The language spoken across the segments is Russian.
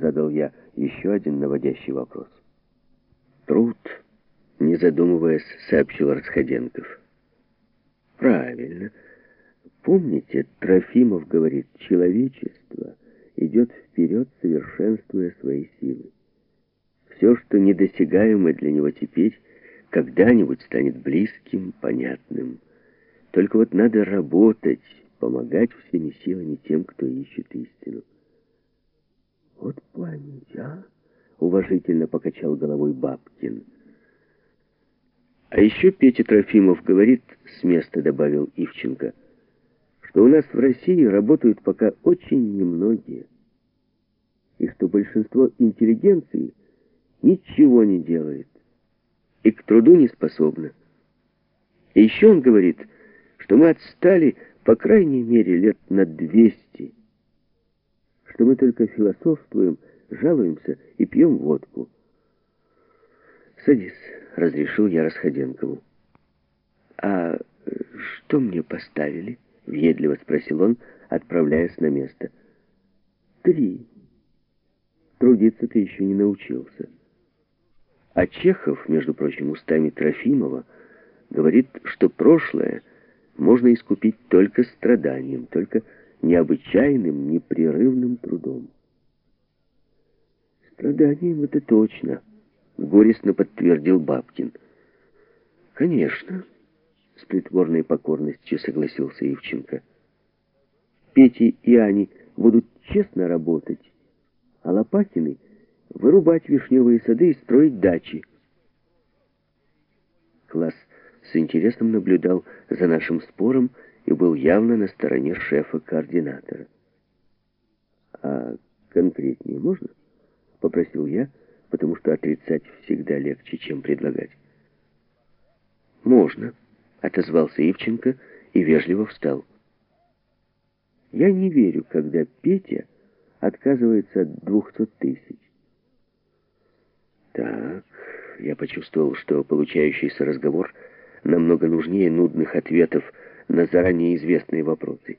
Задал я еще один наводящий вопрос. Труд, не задумываясь, сообщил Расходенков. Правильно. Помните, Трофимов говорит, человечество идет вперед, совершенствуя свои силы. Все, что недосягаемо для него теперь, когда-нибудь станет близким, понятным. Только вот надо работать, помогать всеми силами тем, кто ищет истину. Вот память, а? Уважительно покачал головой Бабкин. А еще Петя Трофимов говорит, с места добавил Ивченко, что у нас в России работают пока очень немногие, и что большинство интеллигенции ничего не делает и к труду не способна. И еще он говорит, что мы отстали по крайней мере лет на 200, что мы только философствуем, жалуемся и пьем водку. «Садись», — разрешил я Расходенкову. «А что мне поставили?» — въедливо спросил он, отправляясь на место. «Три. Трудиться ты еще не научился». А Чехов, между прочим, устами Трофимова, говорит, что прошлое — можно искупить только страданием, только необычайным, непрерывным трудом. Страданием это точно, горестно подтвердил Бабкин. Конечно, с притворной покорностью согласился Ивченко. Пети и Ани будут честно работать, а Лопатины вырубать вишневые сады и строить дачи. Класс с интересом наблюдал за нашим спором и был явно на стороне шефа-координатора. «А конкретнее можно?» — попросил я, потому что отрицать всегда легче, чем предлагать. «Можно», — отозвался Ивченко и вежливо встал. «Я не верю, когда Петя отказывается от двухсот тысяч». «Так...» Я почувствовал, что получающийся разговор — намного нужнее нудных ответов на заранее известные вопросы.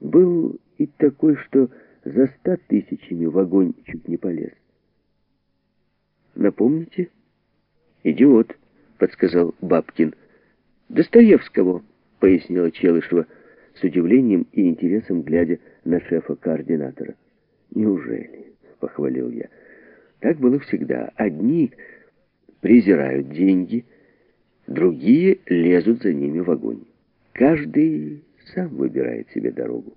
Был и такой, что за ста тысячами в огонь чуть не полез. Напомните? «Идиот», — подсказал Бабкин. «Достоевского», — пояснила Челышева, с удивлением и интересом глядя на шефа-координатора. «Неужели?» — похвалил я. «Так было всегда. Одни презирают деньги, — Другие лезут за ними в огонь. Каждый сам выбирает себе дорогу.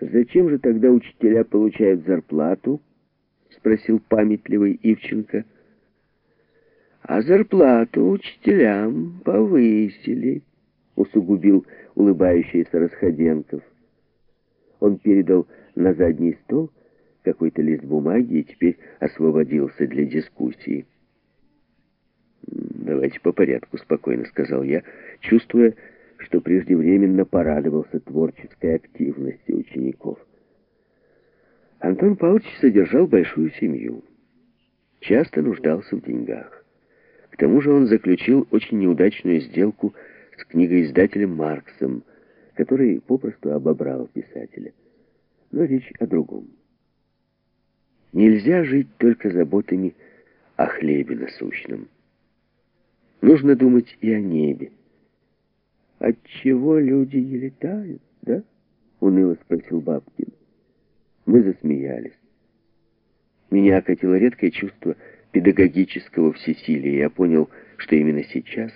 «Зачем же тогда учителя получают зарплату?» — спросил памятливый Ивченко. «А зарплату учителям повысили», — усугубил улыбающийся Расходенков. Он передал на задний стол какой-то лист бумаги и теперь освободился для дискуссии. «Давайте по порядку», — спокойно сказал я, чувствуя, что преждевременно порадовался творческой активности учеников. Антон Павлович содержал большую семью. Часто нуждался в деньгах. К тому же он заключил очень неудачную сделку с книгоиздателем Марксом, который попросту обобрал писателя. Но речь о другом. Нельзя жить только заботами о хлебе насущном. Нужно думать и о небе. От чего люди не летают, да? Уныло спросил Бабкин. Мы засмеялись. Меня окатило редкое чувство педагогического всесилия. Я понял, что именно сейчас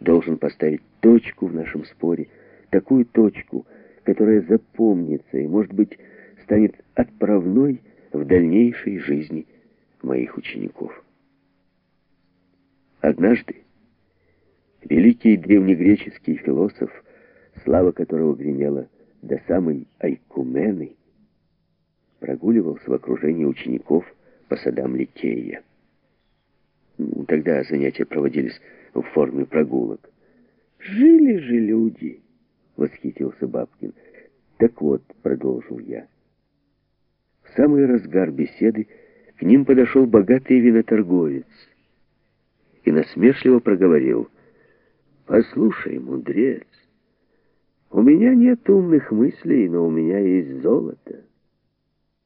должен поставить точку в нашем споре, такую точку, которая запомнится и, может быть, станет отправной в дальнейшей жизни моих учеников. Однажды Великий древнегреческий философ, слава которого гремела до самой Айкумены, прогуливался в окружении учеников по садам Ликея. Тогда занятия проводились в форме прогулок. «Жили же люди!» — восхитился Бабкин. «Так вот», — продолжил я, — в самый разгар беседы к ним подошел богатый виноторговец и насмешливо проговорил — Послушай, мудрец, у меня нет умных мыслей, но у меня есть золото.